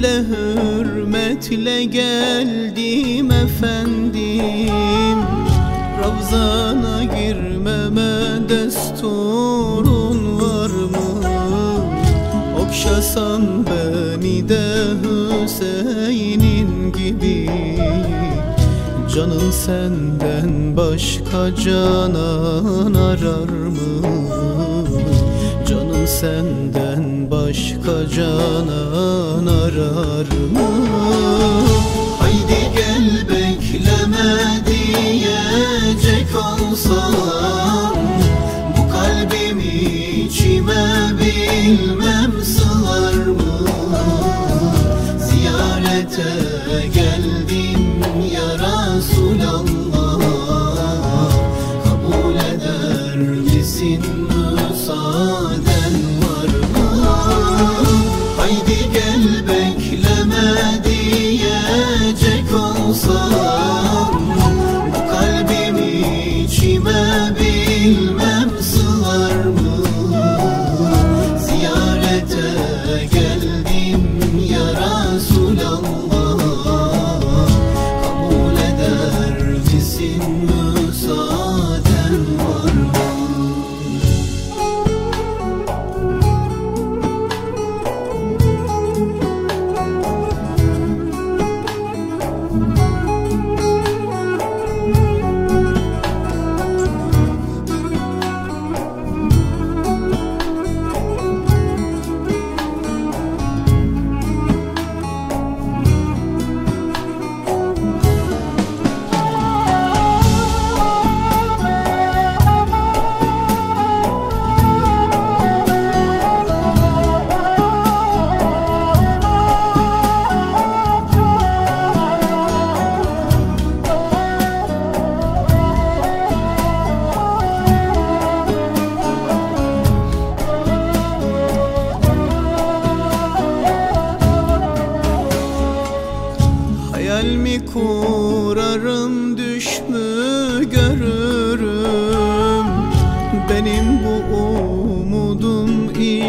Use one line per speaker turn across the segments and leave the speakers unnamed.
Edple hürmetle geldim efendim Ravzana girmeme desturun var mı? Okşasan beni de Hüseyin'in gibi Canın senden başka canan arar mı? Senden başka canan arar mı? Haydi gel bekleme diyecek olsam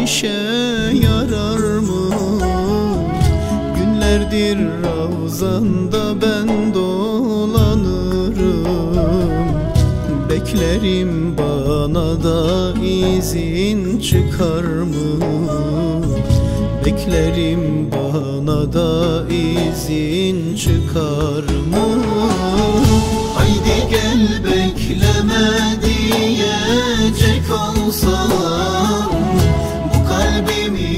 işe yarar mı? Günlerdir Ravzanda ben dolanırım. Beklerim bana da izin çıkar mı? Beklerim bana da izin çıkar mı? Haydi gel bekleme diyecek olsam Bu kalbimi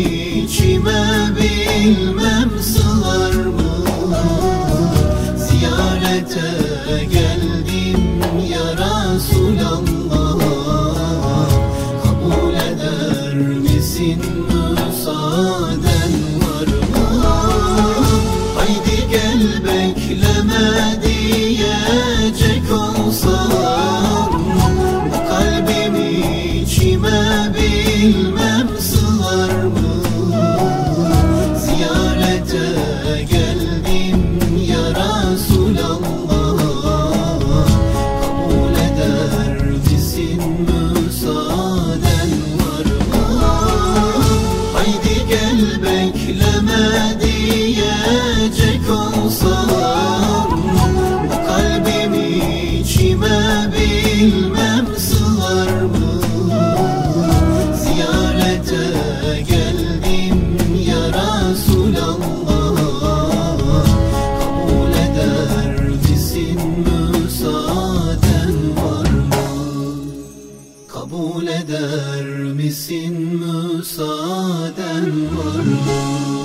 içime bilmem eder misin müsaaden var mı?